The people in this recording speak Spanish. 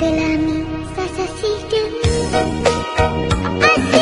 de la misa se sigue. Así